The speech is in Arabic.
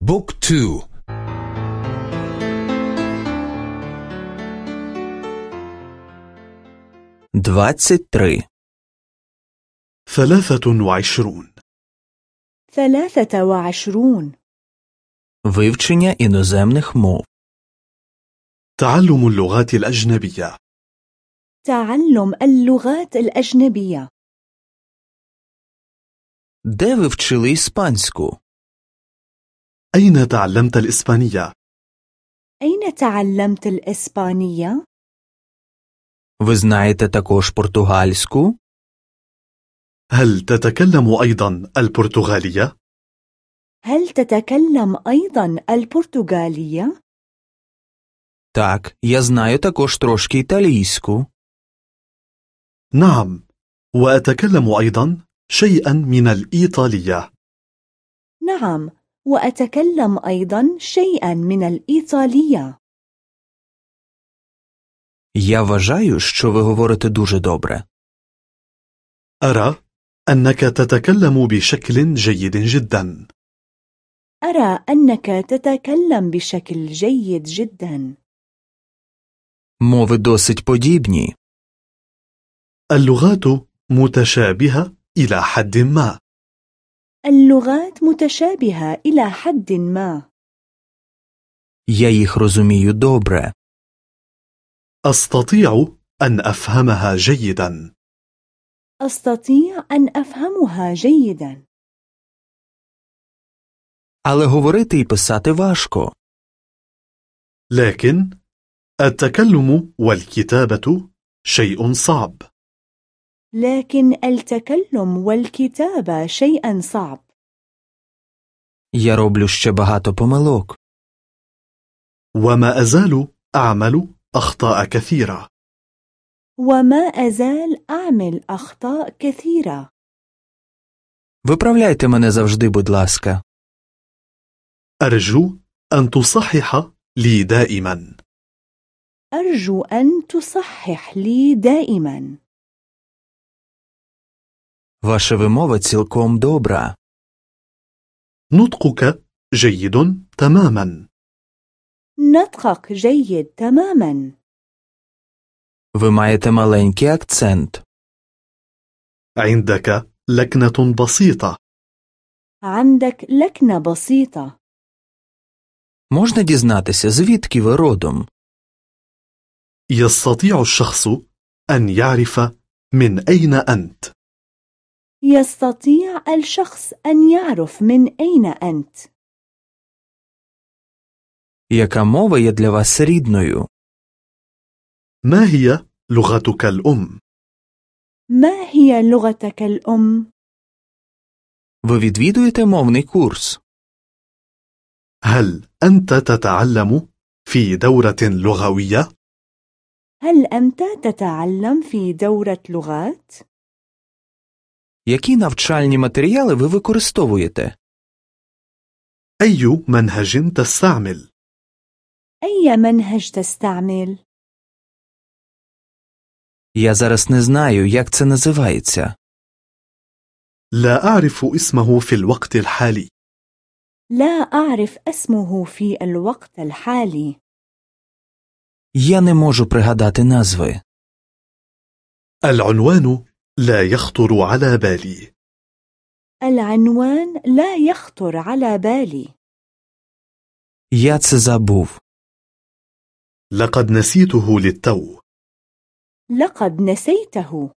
بوك تو двадцять три, ثلاثة وعشرون ثلاثة وعشرون вивчення іноземних мов, تعلم اللغات الأجنبية تعلم اللغات الأجنبية де ви вчили іспанську? أين تعلمت الإسبانية؟ أين تعلمت الإسبانية؟ Ви знаєте також португальську? هل تتكلم أيضا البرتغالية؟ هل تتكلم أيضا البرتغالية؟ Так, я знаю також трошки італійську. نعم وأتكلم أيضا شيئا من الإيطالية نعم وأتكلم أيضا شيئا من الإيطالية Я вважаю, що ви говорите дуже добре. أرى أنك تتكلم بشكل جيد جدا أرى أنك تتكلم بشكل جيد جدا Мови досить подібні. اللغات متشابهة إلى حد ما اللغات متشابهة إلى حد ما Я їх розумію добре. أستطيع أن أفهمها جيدا أستطيع أن أفهمها جيدا Але говорити і писати важко. لكن التكلم والكتابة شيء صعب لكن التكلم والكتابة شيئا صعب Я роблю ще багато помилок. وما أزال أعمل أخطاء كثيرة وما أزال أعمل أخطاء كثيرة Виправляйте мене завжди, будь ласка. أرجو أن تصحح لي دائما أرجو أن تصحح لي دائما Ваша вимова цілком добра. نطقك جيد تماما نطقك جيد تماما Ви маєте маленький акцент. عندك لكنة بسيطة عندك لكنة بسيطة Можна дізнатися, звідки ви родом? يستطيع الشخص أن يعرف من أين أنت يستطيع الشخص أن يعرف من أين أنت Яка мова є для вас рідною? ما هي لغتك الأم؟ ما هي لغتك الأم؟ Ви відвідуєте мовний курс? هل أنت تتعلم في دورة لغوية؟ هل أنت تتعلم في دورة لغات؟ Які навчальні матеріали ви використовуєте? أي منهج تستعمل؟ أي منهج تستعمل؟ Я зараз не знаю, як це називається. لا أعرف اسمه في الوقت الحالي لا أعرف اسمه في الوقت الحالي Я не можу пригадати назви. العنوان لا يخطر على بالي العنوان لا يخطر على بالي Я це забув. لقد نسيته للتو لقد نسيته